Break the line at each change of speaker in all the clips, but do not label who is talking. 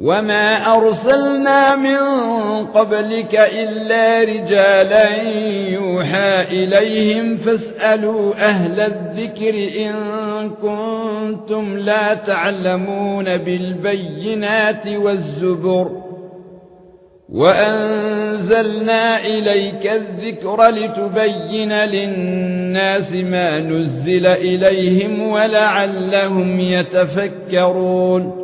وما ارسلنا من قبلك الا رجالا يوحى اليهم فاسالوا أهل الذكر ان كنتم لا تعلمون بالبينات والزبر وانزلنا اليك الذكر لتبين للناس ما نزل اليهم ولعلهم يتفكرون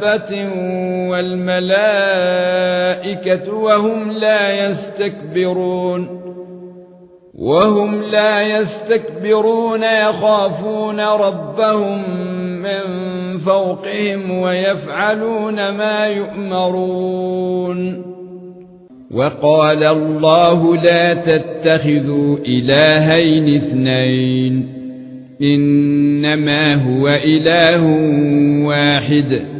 دابه والملائكه وهم لا يستكبرون وهم لا يستكبرون يخافون ربهم من فوقهم ويفعلون ما يؤمرون وقال الله لا تتخذوا الهين اثنين انما هو اله واحد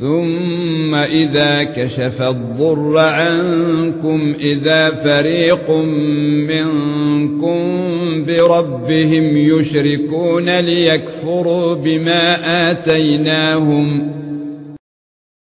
ثم إذا كشف الضر عنكم إذا فريق منكم بربهم يشركون ليكفروا بما آتيناهم